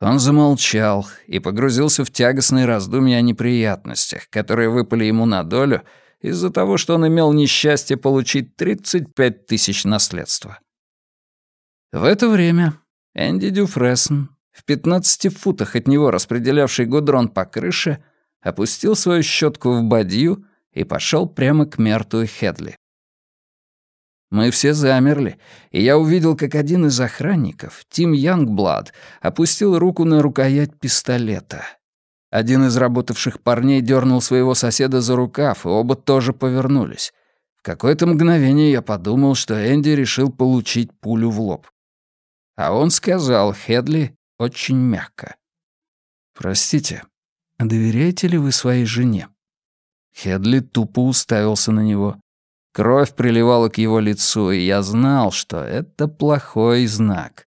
Он замолчал и погрузился в тягостные раздумья о неприятностях, которые выпали ему на долю из-за того, что он имел несчастье получить 35 тысяч наследства. В это время Энди Дюфрессен, в 15 футах от него распределявший гудрон по крыше, опустил свою щетку в бадью и пошел прямо к Мерту и Хедли. Мы все замерли, и я увидел, как один из охранников, Тим Янгблад, опустил руку на рукоять пистолета. Один из работавших парней дернул своего соседа за рукав, и оба тоже повернулись. В какое-то мгновение я подумал, что Энди решил получить пулю в лоб. А он сказал Хедли очень мягко. «Простите, доверяете ли вы своей жене?» Хедли тупо уставился на него. Кровь приливала к его лицу, и я знал, что это плохой знак.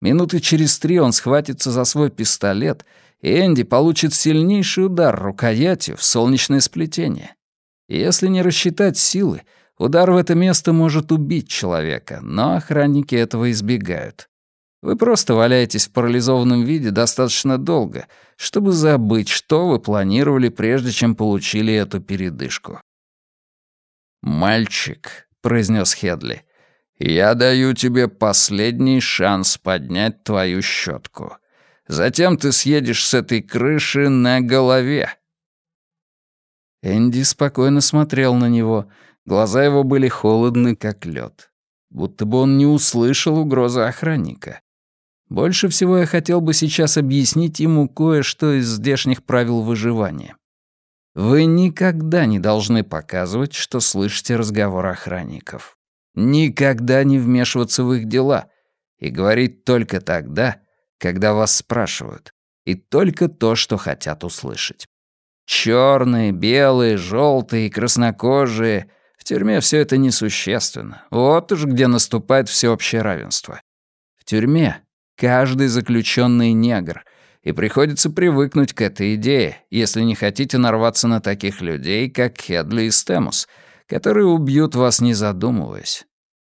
Минуты через три он схватится за свой пистолет, и Энди получит сильнейший удар рукоятью в солнечное сплетение. И если не рассчитать силы, удар в это место может убить человека, но охранники этого избегают. Вы просто валяетесь в парализованном виде достаточно долго, чтобы забыть, что вы планировали, прежде чем получили эту передышку. «Мальчик», — произнес Хедли, — «я даю тебе последний шанс поднять твою щетку. Затем ты съедешь с этой крыши на голове». Энди спокойно смотрел на него. Глаза его были холодны, как лед. Будто бы он не услышал угрозы охранника. Больше всего я хотел бы сейчас объяснить ему кое-что из здешних правил выживания. Вы никогда не должны показывать, что слышите разговор охранников. Никогда не вмешиваться в их дела и говорить только тогда, когда вас спрашивают, и только то, что хотят услышать. Черные, белые, желтые, краснокожие — в тюрьме все это несущественно. Вот уж где наступает всеобщее равенство. В тюрьме каждый заключенный негр — и приходится привыкнуть к этой идее, если не хотите нарваться на таких людей, как Хедли и Стемус, которые убьют вас, не задумываясь.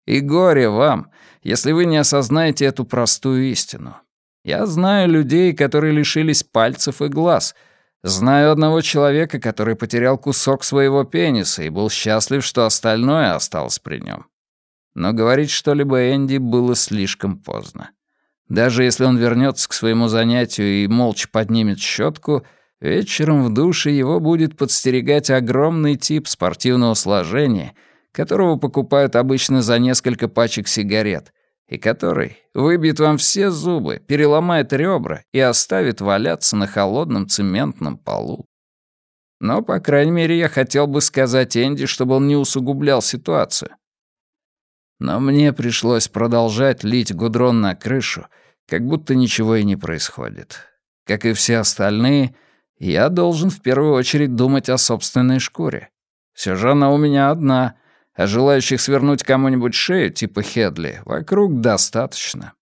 И горе вам, если вы не осознаете эту простую истину. Я знаю людей, которые лишились пальцев и глаз. Знаю одного человека, который потерял кусок своего пениса и был счастлив, что остальное осталось при нем. Но говорить что-либо Энди было слишком поздно. Даже если он вернется к своему занятию и молча поднимет щетку, вечером в душе его будет подстерегать огромный тип спортивного сложения, которого покупают обычно за несколько пачек сигарет, и который выбьет вам все зубы, переломает ребра и оставит валяться на холодном цементном полу. Но, по крайней мере, я хотел бы сказать Энди, чтобы он не усугублял ситуацию. Но мне пришлось продолжать лить гудрон на крышу, как будто ничего и не происходит. Как и все остальные, я должен в первую очередь думать о собственной шкуре. Все же она у меня одна, а желающих свернуть кому-нибудь шею, типа Хедли, вокруг достаточно.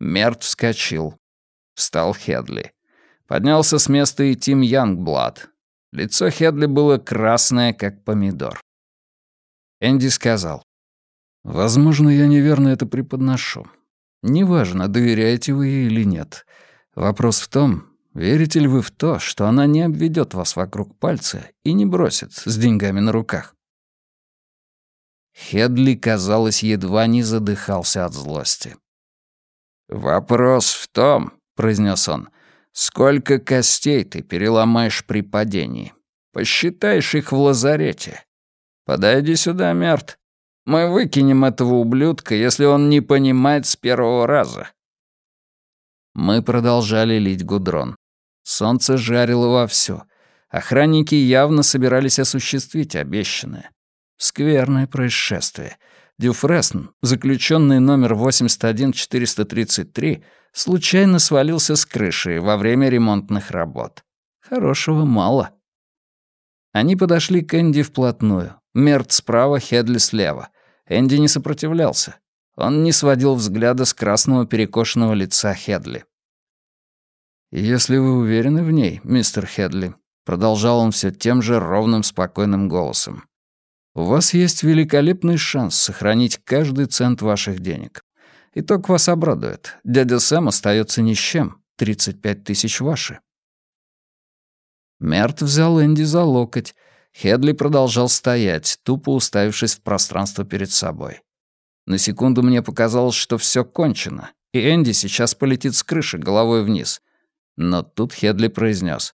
Мерт вскочил. Встал Хедли. Поднялся с места и Тим Янгблад. Лицо Хедли было красное, как помидор. Энди сказал, «Возможно, я неверно это преподношу. Неважно, доверяете вы ей или нет. Вопрос в том, верите ли вы в то, что она не обведет вас вокруг пальца и не бросит с деньгами на руках. Хедли, казалось, едва не задыхался от злости. «Вопрос в том», — произнес он, — «сколько костей ты переломаешь при падении? Посчитаешь их в лазарете. Подойди сюда, Мерт. Мы выкинем этого ублюдка, если он не понимает с первого раза». Мы продолжали лить гудрон. Солнце жарило вовсю. Охранники явно собирались осуществить обещанное. Скверное происшествие. Дюфресн, заключенный номер 81433, случайно свалился с крыши во время ремонтных работ. Хорошего мало. Они подошли к Энди вплотную. Мерт справа, Хедли слева. Энди не сопротивлялся. Он не сводил взгляда с красного перекошенного лица Хедли. «Если вы уверены в ней, мистер Хедли», — продолжал он все тем же ровным, спокойным голосом, «у вас есть великолепный шанс сохранить каждый цент ваших денег. Итог вас обрадует. Дядя Сэм остается ни с чем. 35 тысяч ваши. Мерт взял Энди за локоть. Хедли продолжал стоять, тупо уставившись в пространство перед собой. На секунду мне показалось, что все кончено, и Энди сейчас полетит с крыши головой вниз. Но тут Хедли произнес: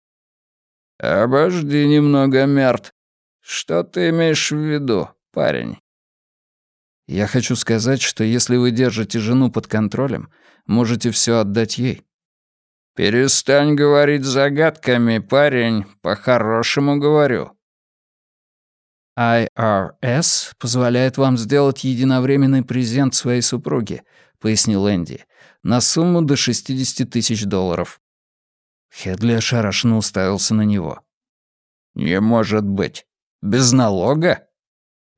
«Обожди немного, Мерт. Что ты имеешь в виду, парень?» «Я хочу сказать, что если вы держите жену под контролем, можете все отдать ей». «Перестань говорить загадками, парень, по-хорошему говорю». IRS позволяет вам сделать единовременный презент своей супруге, пояснил Энди, на сумму до 60 тысяч долларов. Хедли ошарашенно уставился на него. «Не может быть. Без налога?»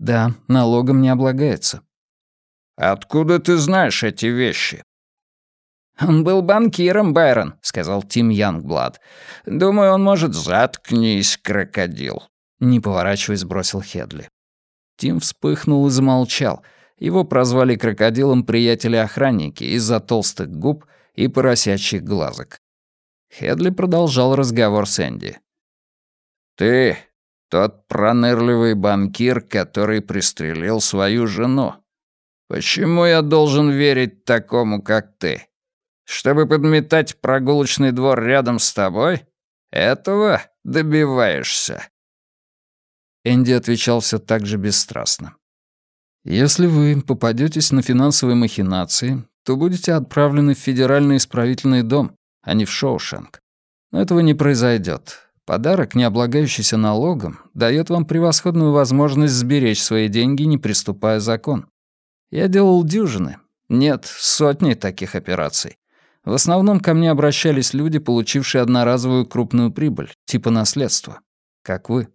«Да, налогом не облагается». «Откуда ты знаешь эти вещи?» «Он был банкиром, Байрон», — сказал Тим Янгблад. «Думаю, он может...» «Заткнись, крокодил», — не поворачиваясь, бросил Хедли. Тим вспыхнул и замолчал. Его прозвали крокодилом приятели-охранники из-за толстых губ и поросячьих глазок. Хедли продолжал разговор с Энди. «Ты тот пронырливый банкир, который пристрелил свою жену. Почему я должен верить такому, как ты? Чтобы подметать прогулочный двор рядом с тобой? Этого добиваешься?» Энди отвечал все так же бесстрастно. «Если вы попадетесь на финансовые махинации, то будете отправлены в Федеральный исправительный дом, а не в Шоушенк. Но этого не произойдет. Подарок, не облагающийся налогом, дает вам превосходную возможность сберечь свои деньги, не приступая закон. Я делал дюжины. Нет, сотни таких операций. В основном ко мне обращались люди, получившие одноразовую крупную прибыль, типа наследства. Как вы.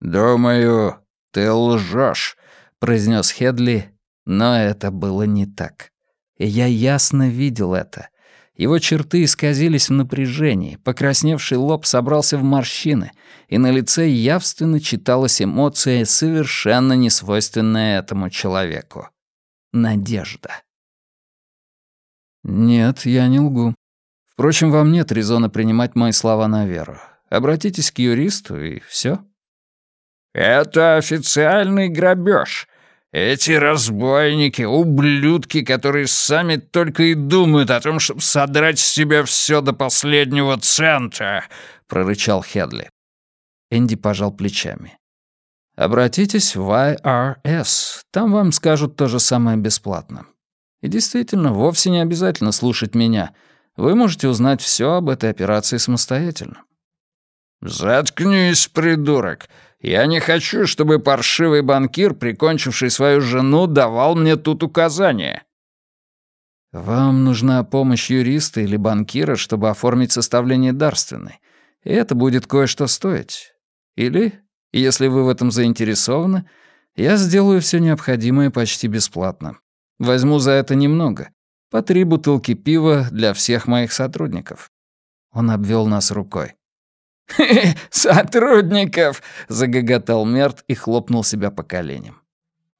«Думаю, ты лжешь», — произнес Хедли, но это было не так. И я ясно видел это. Его черты исказились в напряжении, покрасневший лоб собрался в морщины, и на лице явственно читалась эмоция, совершенно несвойственная этому человеку. Надежда. «Нет, я не лгу. Впрочем, вам нет резона принимать мои слова на веру. Обратитесь к юристу, и все. «Это официальный грабеж», эти разбойники, ублюдки, которые сами только и думают о том, чтобы содрать с себя все до последнего цента», — прорычал Хедли. Энди пожал плечами. «Обратитесь в IRS, там вам скажут то же самое бесплатно. И действительно, вовсе не обязательно слушать меня. Вы можете узнать все об этой операции самостоятельно». «Заткнись, придурок. Я не хочу, чтобы паршивый банкир, прикончивший свою жену, давал мне тут указания». «Вам нужна помощь юриста или банкира, чтобы оформить составление дарственной. И это будет кое-что стоить. Или, если вы в этом заинтересованы, я сделаю все необходимое почти бесплатно. Возьму за это немного. По три бутылки пива для всех моих сотрудников». Он обвел нас рукой. «Сотрудников!» — загоготал Мерт и хлопнул себя по коленям.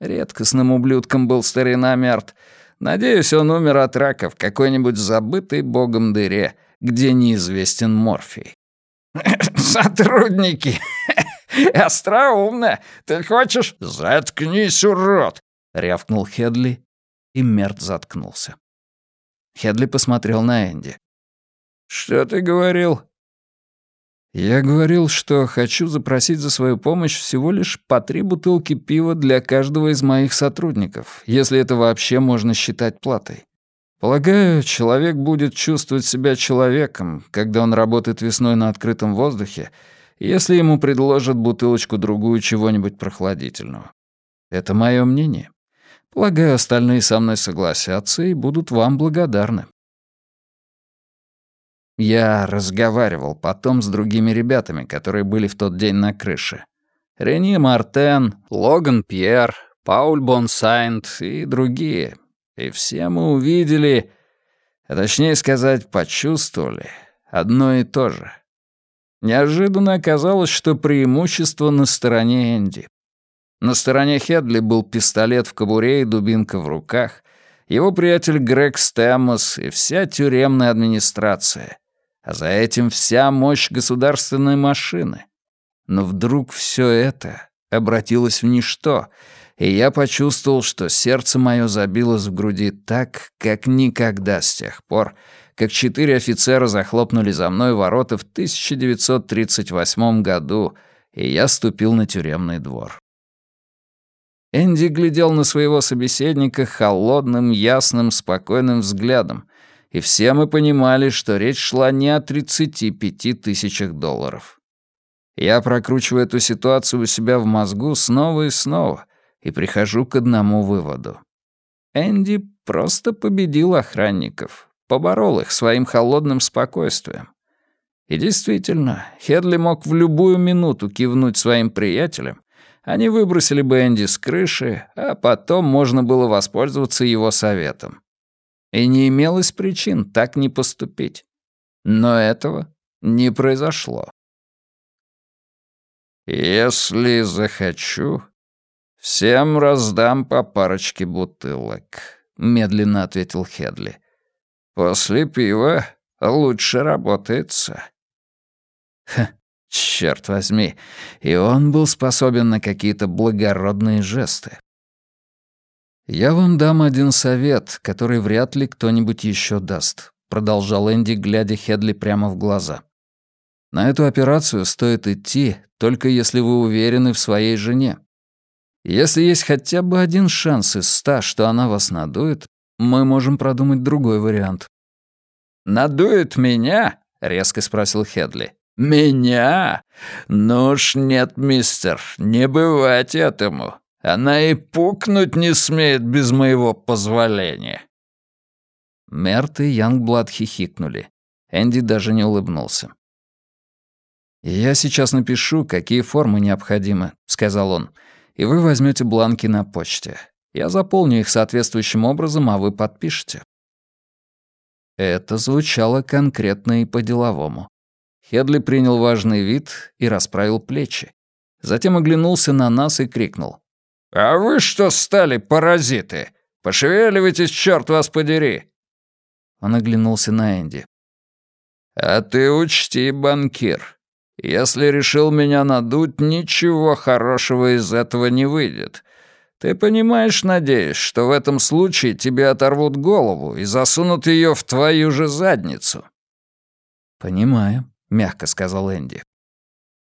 Редкостным ублюдком был старина Мерт. Надеюсь, он умер от рака в какой-нибудь забытой богом дыре, где неизвестен морфий. «Сотрудники! Остроумно! Ты хочешь...» «Заткнись, урод!» — рявкнул Хедли, и Мерт заткнулся. Хедли посмотрел на Энди. «Что ты говорил?» Я говорил, что хочу запросить за свою помощь всего лишь по три бутылки пива для каждого из моих сотрудников, если это вообще можно считать платой. Полагаю, человек будет чувствовать себя человеком, когда он работает весной на открытом воздухе, если ему предложат бутылочку-другую чего-нибудь прохладительного. Это мое мнение. Полагаю, остальные со мной согласятся и будут вам благодарны. Я разговаривал потом с другими ребятами, которые были в тот день на крыше. Рени Мартен, Логан Пьер, Пауль Бонсайнт и другие. И все мы увидели, а точнее сказать, почувствовали одно и то же. Неожиданно оказалось, что преимущество на стороне Энди. На стороне Хедли был пистолет в кобуре и дубинка в руках, его приятель Грег Стэмос и вся тюремная администрация. А за этим вся мощь государственной машины. Но вдруг все это обратилось в ничто, и я почувствовал, что сердце мое забилось в груди так, как никогда с тех пор, как четыре офицера захлопнули за мной ворота в 1938 году, и я ступил на тюремный двор. Энди глядел на своего собеседника холодным, ясным, спокойным взглядом, и все мы понимали, что речь шла не о 35 тысячах долларов. Я прокручиваю эту ситуацию у себя в мозгу снова и снова и прихожу к одному выводу. Энди просто победил охранников, поборол их своим холодным спокойствием. И действительно, Хедли мог в любую минуту кивнуть своим приятелям, они выбросили бы Энди с крыши, а потом можно было воспользоваться его советом. И не имелось причин так не поступить. Но этого не произошло. «Если захочу, всем раздам по парочке бутылок», — медленно ответил Хедли. После пива лучше работается. Ха, черт возьми, и он был способен на какие-то благородные жесты. «Я вам дам один совет, который вряд ли кто-нибудь еще даст», — продолжал Энди, глядя Хедли прямо в глаза. «На эту операцию стоит идти, только если вы уверены в своей жене. Если есть хотя бы один шанс из ста, что она вас надует, мы можем продумать другой вариант. «Надует меня?» — резко спросил Хедли. «Меня? Ну уж нет, мистер, не бывать этому. Она и пукнуть не смеет без моего позволения». Мерт и Янгблад хихикнули. Энди даже не улыбнулся. «Я сейчас напишу, какие формы необходимы», — сказал он, «и вы возьмете бланки на почте. Я заполню их соответствующим образом, а вы подпишете». Это звучало конкретно и по-деловому. Хедли принял важный вид и расправил плечи. Затем оглянулся на нас и крикнул. «А вы что стали, паразиты? Пошевеливайтесь, черт вас подери!» Он оглянулся на Энди. «А ты учти, банкир, если решил меня надуть, ничего хорошего из этого не выйдет. Ты понимаешь, надеюсь, что в этом случае тебе оторвут голову и засунут ее в твою же задницу?» «Понимаю», — мягко сказал Энди.